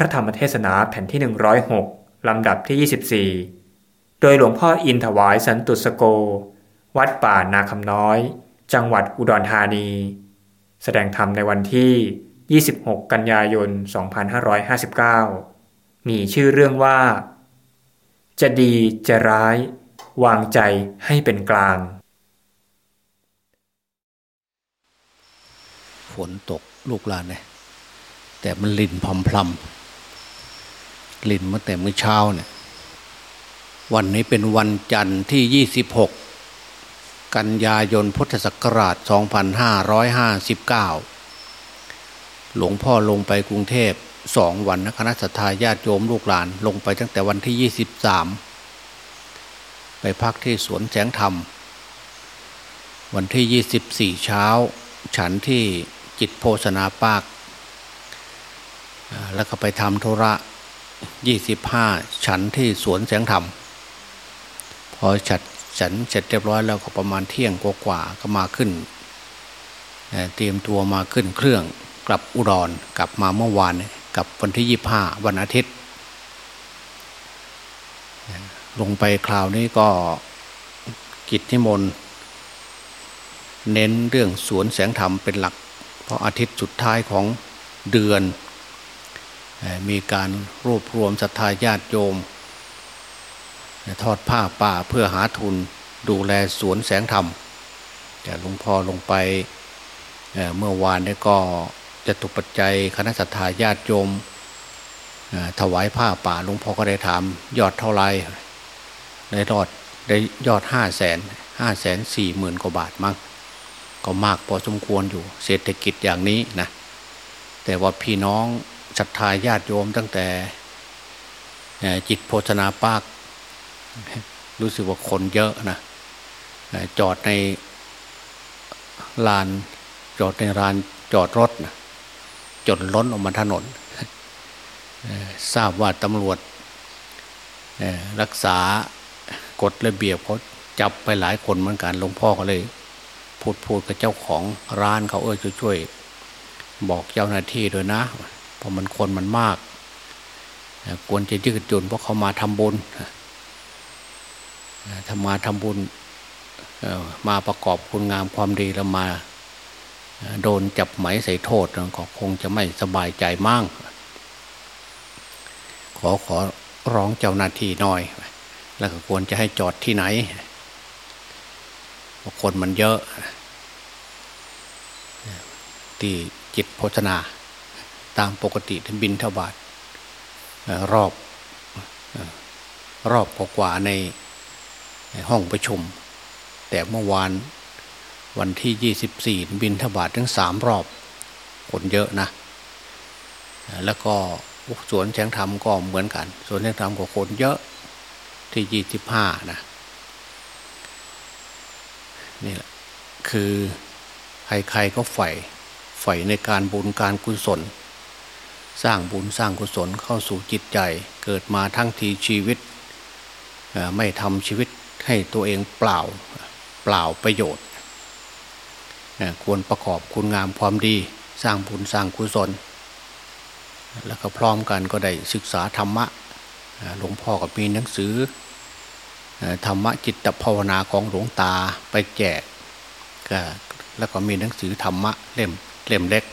พระธรรมเทศนาแผ่นที่ 106 ลำดับที่ 24 โดยหลวงพ่ออินถวายสันตุสโก วัดป่านาคำน้อย จังหวัดอุดรธานี แสดงธรรมในวันที่ 26 กันยายน 2559 มีชื่อเรื่องว่า จะดีจะร้าย วางใจให้เป็นกลาง ฝนตกลูกหลานเนี่ยแต่มันลินพรำพลำ ลินมาแต่เมื่อเช้าเนี่ยวันนี้เป็นวันจันทร์ที่ 26 กันยายนพุทธศักราช 2559 หลวงพ่อลงไปกรุงเทพสองวันนะคณะสัตยาญาติโยมลูกหลานลงไปตั้งแต่วันที่ 23 ไปพักที่สวนแสงธรรม วันที่ 24 เช้า ฉันที่จิตโภชนาปาก แล้วก็ไปทำธุระ ยี่สิบห้าฉันที่สวนแสงธรรม พอฉัดฉันเสร็จเรียบร้อยแล้วก็ประมาณเที่ยงกว่าก็มาขึ้น เตรียมตัวมาขึ้นเครื่องกลับอุดรกลับมาเมื่อวานกับวันที่ยี่ห้าวันอาทิตย์ ลงไปคราวนี้ก็กิจนิมนต์เน้นเรื่องสวนแสงธรรมเป็นหลัก เพราะอาทิตย์สุดท้ายของเดือน มีการรวบรวมศรัทธาญาติโยม ทอดผ้าป่าเพื่อหาทุนดูแลสวนแสงธรรมแต่หลวงพ่อลงไปเมื่อวานนี้ก็จะตุปัจจัยคณะศรัทธาญาติโยมถวายผ้าป่าหลวงพ่อก็ได้ถาม ยอดเท่าไรได้ยอดได้ยอดห้าแสนห้าแสนสี่หมื่นกว่าบาทมั้งก็มากพอสมควรอยู่เศรษฐกิจอย่างนี้นะแต่ว่าพี่น้อง ศรัทธาญาติโยมตั้งแต่จิตโพธนาปากรู้สึกว่าคนเยอะนะจอดในลานจอดในลานจอดรถนะจนล้นออกมาถนนทราบว่าตำรวจรักษากฎระเบียบเขาจับไปหลายคนเหมือนกันหลวงพ่อก็เลย พูดพูดกับเจ้าของร้านเขาเออช่วย บอกเจ้าหน้าที่ด้วยนะ เพราะมันคนมันมากควรจะยืดหยุ่นเพราะเขามาทำบุญทำมาทำบุญมาประกอบคุณงามความดีแล้วมาโดนจับไหมใส่โทษก็คงจะไม่สบายใจมั่งขอขอร้องเจ้าหน้าที่หน่อย แล้วก็ควรจะให้จอดที่ไหนเพราะคนมันเยอะ ที่จิตโภชนา ตามปกติท่านบินทบาทรอบรอบกว่าในห้องประชุม แต่เมื่อวานวันที่ยี่สิบสี่บินทบาททั้งสามรอบคนเยอะนะ แล้วก็สวนแสงธรรมก็เหมือนกัน สวนแสงธรรมก็คนเยอะที่ยี่สิบห้านะนี่แหละคือใครๆก็ใฝ่ใฝ่ในการบุญการกุศล สร้างบุญสร้างกุศลเข้าสู่จิตใจ เกิดมาทั้งทีชีวิต ไม่ทำชีวิตให้ตัวเองเปล่าเปล่าประโยชน์ ควรประกอบคุณงามความดี สร้างบุญสร้างกุศล แล้วก็พร้อมกันก็ได้ศึกษาธรรมะหลวงพ่อก็มีหนังสือธรรมะจิตภาวนาของหลวงตาไปแจกแล้วก็มีหนังสือธรรมะเล่มเล่มเล็ก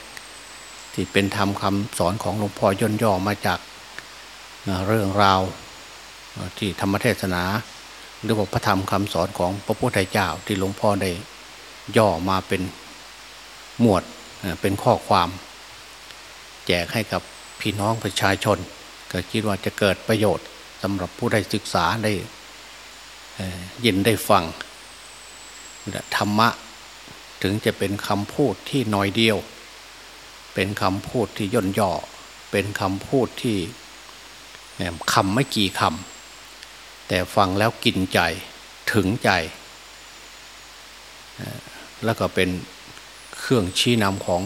ที่เป็นธรรมคำสอนของหลวงพ่อย่นย่อมาจากเรื่องราวที่ธรรมเทศนาหรือว่าพระธรรมคำสอนของพระพุทธเจ้าที่หลวงพ่อได้ย่อมาเป็นหมวดเป็นข้อความ แจกให้กับพี่น้องประชาชน ก็คิดว่าจะเกิดประโยชน์สำหรับผู้ได้ศึกษาได้ยินได้ฟังธรรมะถึงจะเป็นคำพูดที่น้อยเดียว เป็นคำพูดที่ย่นย่อ เป็นคำพูดที่คำไม่กี่คำแต่ฟังแล้วกินใจถึงใจ แล้วก็เป็นเครื่องชี้นำของ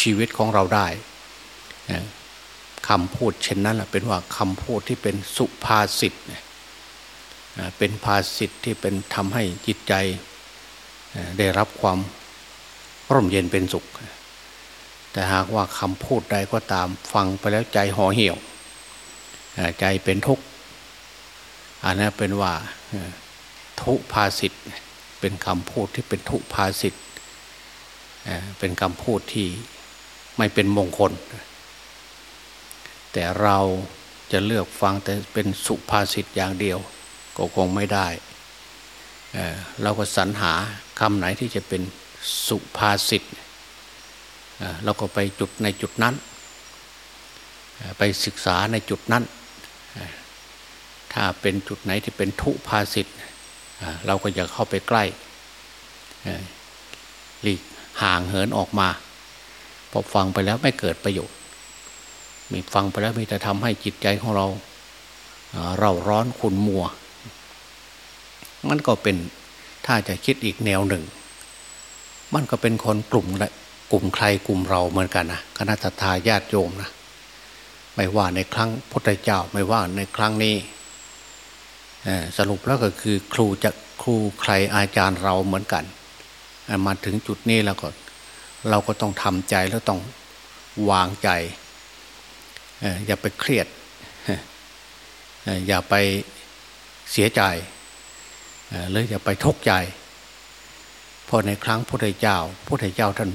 ชีวิตของเราได้คำพูดเช่นนั้นแหละเป็นว่าคำพูดที่เป็นสุภาษิตเป็นภาษิตที่เป็นทำให้จิตใจได้รับความร่มเย็นเป็นสุข แต่หากว่าคำพูดใดก็ตามฟังไปแล้วใจห่อเหี่ยว ใจเป็นทุกข์อันนั้นเป็นว่าทุภาสิทธ์เป็นคำพูดที่เป็นทุภาสิทธ์เป็นคำพูดที่ไม่เป็นมงคล แต่เราจะเลือกฟังแต่เป็นสุภาษิตอย่างเดียว ก็คงไม่ได้เเราก็สรรหาคำไหนที่จะเป็นสุภาษิตเเราก็ไปจุดในจุดนั้น ไปศึกษาในจุดนั้น ถ้าเป็นจุดไหนที่เป็นทุภาษิตเราก็อย่าเข้าไปใกล้หลีกห่างเหินออกมาพอฟังไปแล้วไม่เกิดประโยชน์ มีฟังไปแล้วมีแต่ทำให้จิตใจของเราเราร้อนขุนมัว มันก็เป็นถ้าจะคิดอีกแนวหนึ่ง มันก็เป็นคนกลุ่ม กลุ่มใครกลุ่มเราเหมือนกันนะคณะทาญาติโยมนะไม่ว่าในครั้งพุทธเจ้าไม่ว่าในครั้งนี้สรุปแล้วก็คือครูจะครูใครอาจารย์เราเหมือนกัน มาถึงจุดนี้แล้วก็ เราก็ต้องทำใจแล้วต้องวางใจอย่าไปเครียดอย่าไปเสียใจหรืออย่าไปทุกข์ใจเพราะในครั้งพุทธเจ้าพุทธเจ้าท่าน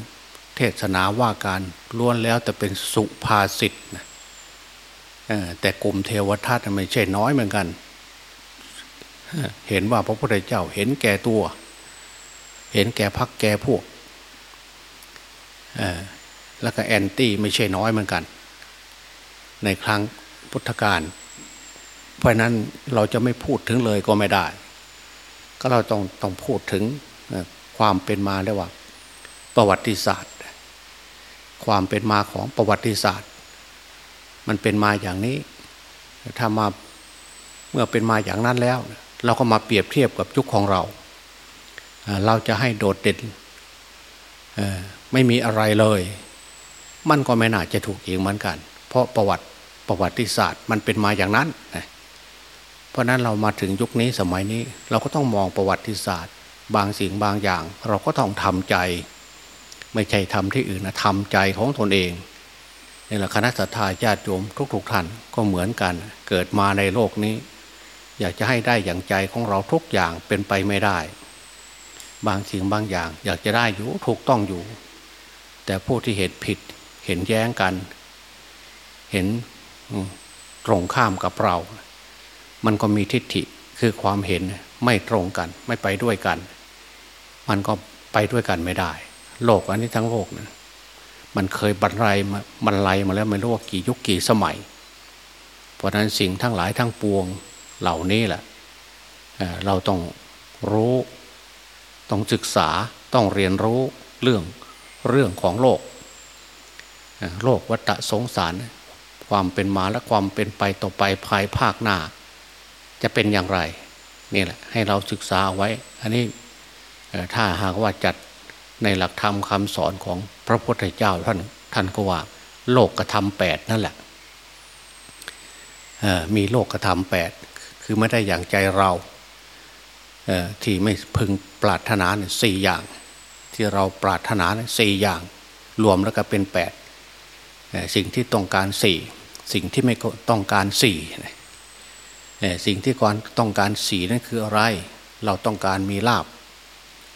เทศนาว่าการล้วนแล้วแต่เป็นสุภาษิตนะแต่กลุ่มเทวทัตไม่ใช่น้อยเหมือนกัน เห็นว่าพระพุทธเจ้าเห็นแก่ตัว เห็นแก่พักแก่พวกแล้วก็แอนตี้ไม่ใช่น้อยเหมือนกัน ในครั้งพุทธกาลเพราะนั้นเราจะไม่พูดถึงเลยก็ไม่ได้ ก็เราต้องต้องพูดถึงความเป็นมาเรียกว่า ประวัติศาสตร์ ความเป็นมาของประวัติศาสตร์ มันเป็นมาอย่างนี้ ถ้ามาเมื่อเป็นมาอย่างนั้นแล้ว เราก็มาเปรียบเทียบกับยุคของเรา เราจะให้โดดเด่นไม่มีอะไรเลย มันก็ไม่น่าจะถูกอีกเหมือนกัน เพราะประวัติประวัติศาสตร์มันเป็นมาอย่างนั้น เพราะนั้นเรามาถึงยุคนี้สมัยนี้ เราก็ต้องมองประวัติศาสตร์ บางสิ่งบางอย่าง เราก็ต้องทำใจ ไม่ใช่ทำที่อื่นนะทำใจของตนเองนี่แหละคณะสัตยาญาติโยมทุก ๆ ท่านก็เหมือนกัน เกิดมาในโลกนี้ อยากจะให้ได้อย่างใจของเราทุกอย่างเป็นไปไม่ได้ บางสิ่งบางอย่าง อยากจะได้อยู่ถูกต้องอยู่ แต่ผู้ที่เห็นผิดเห็นแย้งกัน เห็นตรงข้ามกับเรา มันก็มีทิฏฐิคือความเห็นไม่ตรงกัน ไม่ไปด้วยกัน มันก็ไปด้วยกันไม่ได้ โลกอันนี้ทั้งโลกนะมันเคยบรรลัยมาบรรลัยมาแล้วไม่รู้ว่ากี่ยุคกี่สมัย เพราะนั้นสิ่งทั้งหลายทั้งปวงเหล่านี้แหละเราต้องรู้ ต้องศึกษาต้องเรียนรู้เรื่องเรื่องของโลก โลกวัฏสงสาร ความเป็นมาและความเป็นไปต่อไปภายภาคหน้า จะเป็นอย่างไรนี่แหละให้เราศึกษาเอาไว้ อันนี้ถ้าหากว่าจัด ในหลักธรรมคำสอนของพระพุทธเจ้าท่านท่านก็ว่า โลกกระทำแปดนั่นแหละมีโลกกระทำแปดคือไม่ได้อย่างใจเราที่ไม่พึงปรารถนาสี่อย่าง ที่เราปรารถนาสี่อย่าง รวมแล้วก็เป็นแปดสิ่งที่ต้องการสี่สิ่งที่ไม่ต้องการสี่สิ่งที่ก่อนต้องการสี่นั่นคืออะไร เราต้องการมีลาบ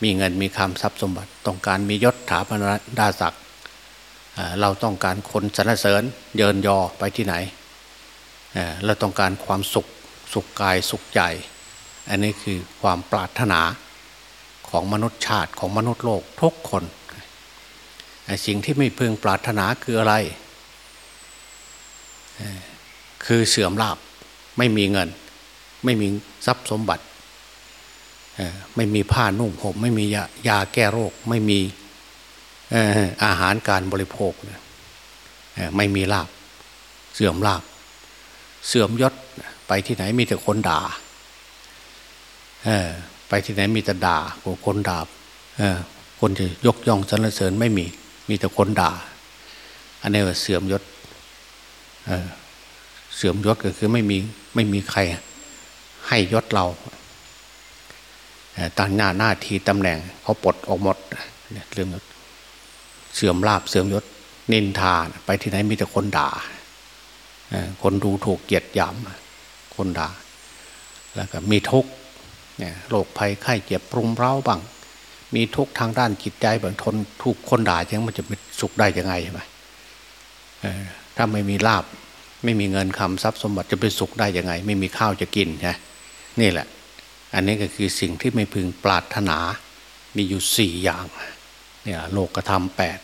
มีเงินมีคำทรัพย์สมบัติ ต้องการมียศถาบรรดาศักดิ์เราต้องการคนสรรเสริญเยินยอไปที่ไหนเราต้องการความสุขสุขกายสุขใจ อันนี้คือความปรารถนาของมนุษย์ชาติของมนุษย์โลกทุกคนสิ่งที่ไม่พึงปรารถนาคืออะไร คือเสื่อมลาบไม่มีเงิน ไม่มีทรัพย์สมบัติ ไม่มีผ้านุ่งห่มไม่มียายาแก้โรค ไม่มีอาหารการบริโภคไม่มีลาบ เสื่อมลาบ เสื่อมยศไปที่ไหนมีแต่คนด่าไปที่ไหนมีแต่ด่าคนด่าคนจะยกย่องสรรเสริญไม่มี มีแต่คนด่า อันนี้ว่าเสื่อมยศเสื่อมยศก็คือไม่มีไม่มีใคร ให้ยศเรา ตั้งหน้าหน้าที่ตำแหน่งเขาปลดออกหมดเรื่องเสื่อมลาบเสื่อมยศนินทาไปที่ไหนมีแต่คนด่าคนดูถูกเกียดหยามคนด่า แล้วก็มีทุกข์โรคภัยไข้เจ็บปรุงเร้าบ้างมีทุกข์ทางด้านจิตใจบางทนถูกคนด่ายังมันจะเป็นสุขได้ยังไงใช่ไหมถ้าไม่มีลาบ ไม่มีเงินคำทรัพย์สมบัติจะเป็นสุขได้ยังไง ไม่มีข้าวจะกินใช่นี่แหละ อันนี้ก็คือสิ่งที่ไม่พึงปรารถนา มีอยู่สี่อย่าง เนี่ยโลกธรรมแปด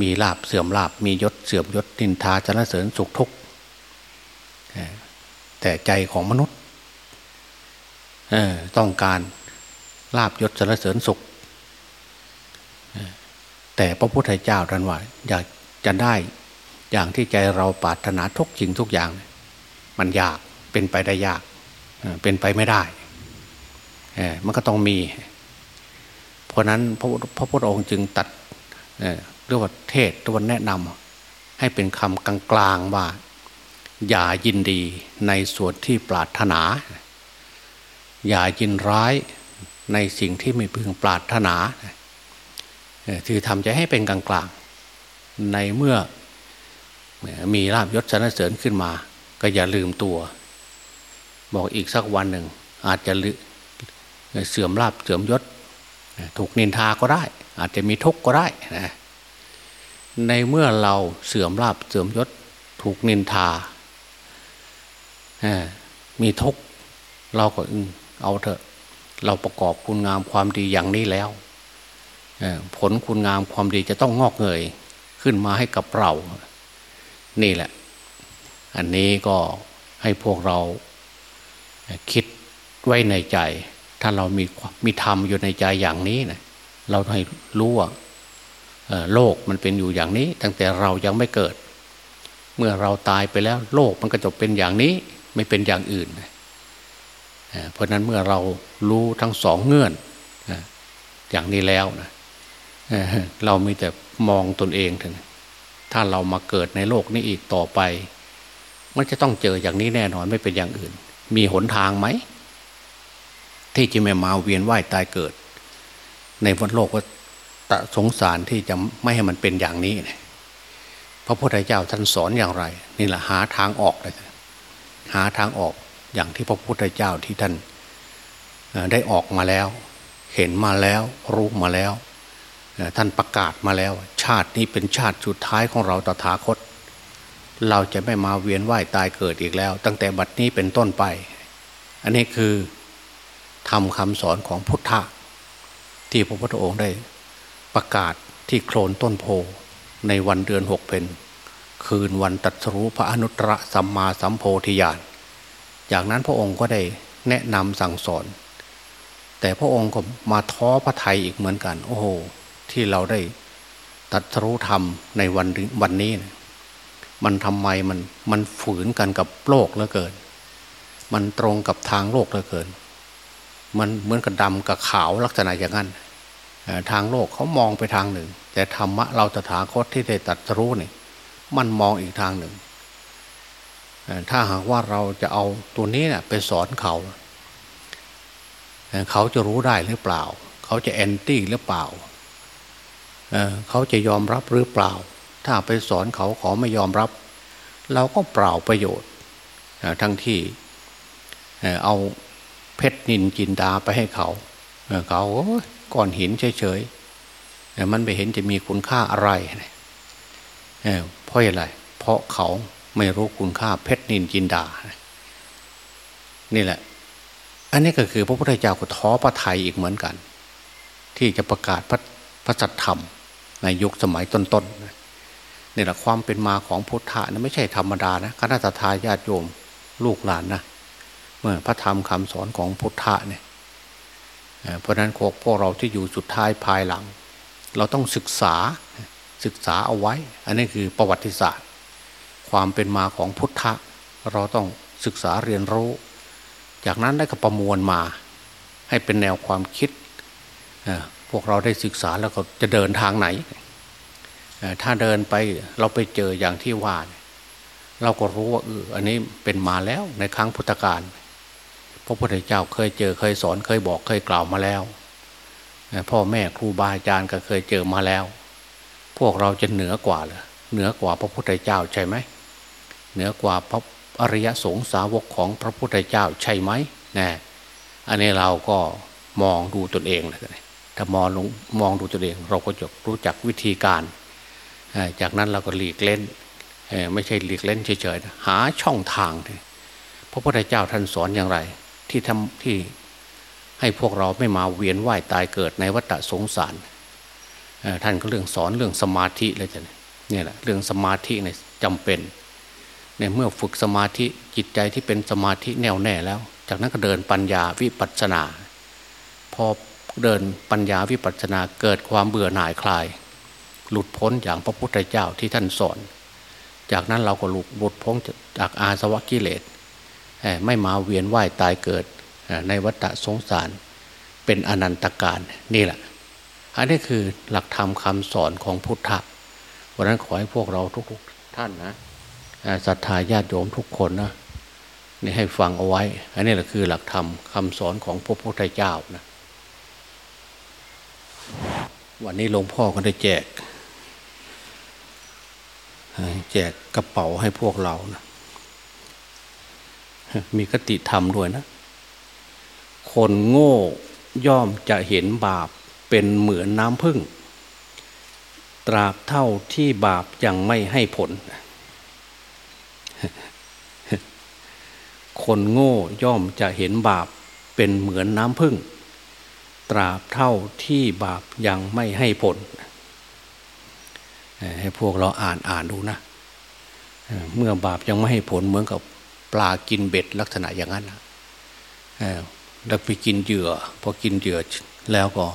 มีลาบเสื่อมลาบมียศเสื่อมยศนินทาจรเสริญสุขทุกข์แต่ใจของมนุษย์ต้องการลาบยศจรเสริญสุข แต่พระพุทธเจ้าท่านว่าอยากจะได้อย่างที่ใจเราปรารถนาทุกสิ่งทุกอย่าง มันยากเป็นไปได้ยากเป็นไปไม่ได้ มันก็ต้องมี เพราะนั้นพระพระพุทธองค์จึงตัดเรียกว่าเทศตัวแนะนำให้เป็นคำกลางๆว่า อย่ายินดีในส่วนที่ปรารถนา อย่ายินร้ายในสิ่งที่ไม่พึงปรารถนาคือทำใจให้เป็นกลางๆ ในเมื่อมีลาบยศสรรเสริญขึ้นมา ก็อย่าลืมตัว บอกอีกสักวันหนึ่ง อาจจะ เสื่อมลาบเสื่อมยศ ถูกนินทาก็ได้ อาจจะมีทุกข์ก็ได้นะในเมื่อเราเสื่อมลาบเสื่อมยศ ถูกนินทา มีทุกข์เราก็เอาเถอะ เราประกอบคุณงามความดีอย่างนี้แล้วผลคุณงามความดีจะต้องงอกเงยขึ้นมาให้กับเรา นี่แหละ อันนี้ก็ให้พวกเราคิดไว้ในใจ ถ้าเรามีมีธรรมอยู่ในใจอย่างนี้นะเราให้รู้ว่าโลกมันเป็นอยู่อย่างนี้ ตั้งแต่เรายังไม่เกิด เมื่อเราตายไปแล้ว โลกมันก็จะเป็นอย่างนี้ ไม่เป็นอย่างอื่น เพราะนั้นเมื่อเรารู้ทั้งสองเงื่อนอย่างนี้แล้วนะเรามีแต่มองตนเองถึงถ้าเรามาเกิดในโลกนี้อีกต่อไป มันจะต้องเจออย่างนี้แน่นอนไม่เป็นอย่างอื่น มีหนทางไหม ที่จะไม่มาเวียนว่ายตายเกิด ในวันโลกก็ตะสงสารที่จะไม่ให้มันเป็นอย่างนี้นะพระพุทธเจ้าท่านสอนอย่างไร นี่แหละหาทางออกเลยหาทางออกอย่างที่พระพุทธเจ้าที่ท่านได้ออกมาแล้ว เห็นมาแล้วรู้มาแล้ว ท่านประกาศมาแล้ว ชาตินี้เป็นชาติสุดท้ายของเราตถาคต เราจะไม่มาเวียนว่ายตายเกิดอีกแล้ว ตั้งแต่บัดนี้เป็นต้นไป อันนี้คือ ทำคำสอนของพุทธะที่พระพุทธองค์ได้ประกาศที่โคลนต้นโพในวันเดือนหกเป็นคืนวันตัดสรู้พระอนุตตรสัมมาสัมโพธิญาณจากนั้นพระองค์ก็ได้แนะนำสั่งสอน แต่พระองค์ก็มาท้อพระไทยอีกเหมือนกัน โอ้โห ที่เราได้ตัดรู้ธรรมในวันวันนี้นะมันทำไมมันมันฝืนกันกับโลกเหลือเกิน มันตรงกับทางโลกเหลือเกิน มันเหมือนกับดำกับขาวลักษณะอย่างนั้นทางโลกเขามองไปทางหนึ่ง แต่ธรรมะเราตถาคตที่ได้ตัดรู้นี่มันมองอีกทางหนึ่ง ถ้าหากว่าเราจะเอาตัวนี้นี่ยไปสอนเขา เขาจะรู้ได้หรือเปล่า เขาจะแอนตี้หรือเปล่า เขาจะยอมรับหรือเปล่า ถ้าไปสอนเขาขอไม่ยอมรับ เราก็เปล่าประโยชน์ทั้งที่เอา เพชรนินจินดาไปให้เขาเขาก้อนหินเฉยๆมันไม่เห็นจะมีคุณค่าอะไรเพราะอะไร เพราะเขาไม่รู้คุณค่าเพชรนินจินดา นี่แหละ อันนี้ก็คือพระพุทธเจ้าก็ท้อพระไทยอีกเหมือนกัน ที่จะประกาศพระพระสัทธรรม ในยุคสมัยต้นๆนี่แหละความเป็นมาของพุทธะนะไม่ใช่ธรรมดานะคณะทาญาติโยมลูกหลานนะ พระธรรมคำสอนของพุทธะเนี่ยเพราะนั้นพวกเราที่อยู่สุดท้ายภายหลัง เราต้องศึกษาศึกษาเอาไว้ อันนี้คือประวัติศาสตร์ ความเป็นมาของพุทธะ เราต้องศึกษาเรียนรู้ จากนั้นได้ก็ประมวลมา ให้เป็นแนวความคิด พวกเราได้ศึกษาแล้วก็จะเดินทางไหน ถ้าเดินไปเราไปเจออย่างที่ว่า เราก็รู้ว่าเอออันนี้เป็นมาแล้วในครั้งพุทธกาล พระพุทธเจ้าเคยเจอเคยสอนเคยบอกเคยกล่าวมาแล้วพ่อแม่ครูบาอาจารย์ก็เคยเจอมาแล้ว พวกเราจะเหนือกว่าเหรอเหนือกว่าพระพุทธเจ้าใช่ไหมเหนือกว่าพระอริยสงสาวกของพระพุทธเจ้าใช่ไหมนะอันนี้เราก็มองดูตนเองเลยถ้ามองลงมองดูตนเอง เราก็จะรู้จักวิธีการ จากนั้นเราก็หลีกเล่นไม่ใช่หลีกเล่นเฉยๆหาช่องทาง พระพุทธเจ้าท่านสอนอย่างไร ที่ทำที่ให้พวกเราไม่มาเวียนว่ายตายเกิดในวัฏสงสารท่านก็เรื่องสอนเรื่องสมาธิเลยจ้ะเนี่ยแหละเรื่องสมาธิเนี่ยจำเป็นเนี่ยเมื่อฝึกสมาธิจิตใจที่เป็นสมาธิแน่วแน่แล้ว จากนั้นก็เดินปัญญาวิปัสสนา พอเดินปัญญาวิปัสสนาเกิดความเบื่อหน่ายคลาย หลุดพ้นอย่างพระพุทธเจ้าที่ท่านสอน จากนั้นเราก็หลุดพ้นจากอาสวะกิเลส ไม่มาเวียนว่ายตายเกิดในวัฏสงสารเป็นอนันตการนี่แหละ อันนี้คือหลักธรรมคำสอนของพุทธะวันนั้นขอให้พวกเราทุกๆท่านนะศรัทธาญาติโยมทุกคนนะนี่ให้ฟังเอาไว้ อันนี้แหละคือหลักธรรมคำสอนของพระพุทธเจ้านะวันนี้หลวงพ่อก็ได้แจก แจกกระเป๋าให้พวกเรานะ มีกติธรรมด้วยนะ คนโง่ย่อมจะเห็นบาปเป็นเหมือนน้ำพึ่ง ตราบเท่าที่บาปยังไม่ให้ผล คนโง่ย่อมจะเห็นบาปเป็นเหมือนน้ำพึ่ง ตราบเท่าที่บาปยังไม่ให้ผล ให้พวกเราอ่านอ่านดูนะ เมื่อบาปยังไม่ให้ผลเหมือนกับ ปลากินเบ็ดลักษณะอย่างนั้นแล้วไปกินเหยื่อ พอกินเหยื่อแล้วก็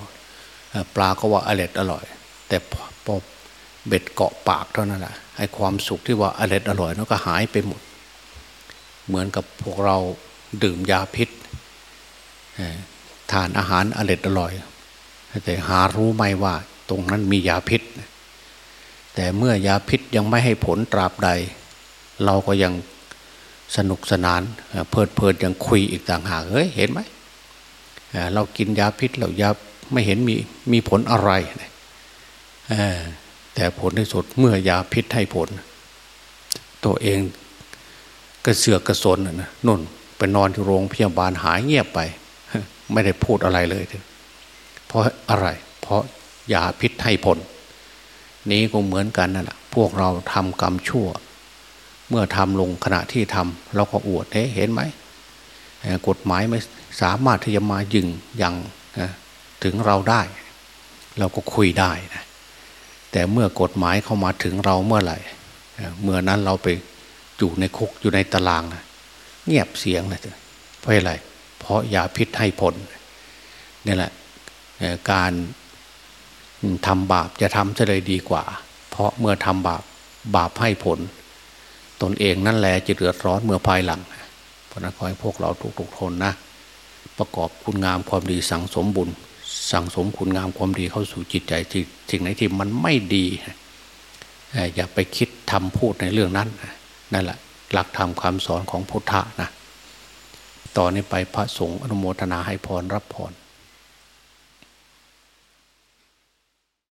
ปลาก็ว่าอร่อยอร่อย แต่พอเบ็ดเกาะปากเท่านั้นแหละไอ้ความสุขที่ว่าอร่อยอร่อยนั้นก็หายไปหมด เหมือนกับพวกเราดื่มยาพิษทานอาหารอร่อยอร่อย แต่หารู้ไหมว่าตรงนั้นมียาพิษ แต่เมื่อยาพิษยังไม่ให้ผลตราบใด เราก็ยัง สนุกสนานเพลิดเพลินยังคุยอีกต่างหากเฮ้ยเห็นไหมเรากินยาพิษเรายาไม่เห็นมีมีผลอะไรแต่ผลที่สุดเมื่อยาพิษให้ผล ตัวเองกระเสือกกระสนนะนุ่นไปนอนที่โรงพยาบาลหายเงียบไป ไม่ได้พูดอะไรเลยเพราะอะไร เพราะยาพิษให้ผล นี้ก็เหมือนกันนั่นแหละพวกเราทำกรรมชั่ว เมื่อทำลงขณะที่ทำเราก็อวดเห็นไหมกฎหมายไม่สามารถที่จะมายึงยังถึงเราได้ เราก็คุยได้นะแต่เมื่อกฎหมายเข้ามาถึงเราเมื่อไหร่เมื่อนั้นเราไปอยู่ในคุกอยู่ในตารางนะเงียบเสียงเลยเพราะอะไร เพราะยาพิษให้ผลนี่แหละการทำบาปจะทำจะเลยดีกว่า เพราะเมื่อทำบาปบาปให้ผล ตนเองนั่นแหละจะเดือดร้อนเมื่อภายหลัง เพราะนั้นขอให้พวกเราทุกๆทนนะ ประกอบคุณงามความดีสั่งสมบุญ สั่งสมคุณงามความดีเข้าสู่จิตใจสิ่งไหนที่มันไม่ดีอย่าไปคิดทำพูดในเรื่องนั้นนั่นแหละหลักธรรมคำสอนของพุทธะนะ ต่อนนี้ไปพระสงฆ์อนุโมทนาให้พรรับพร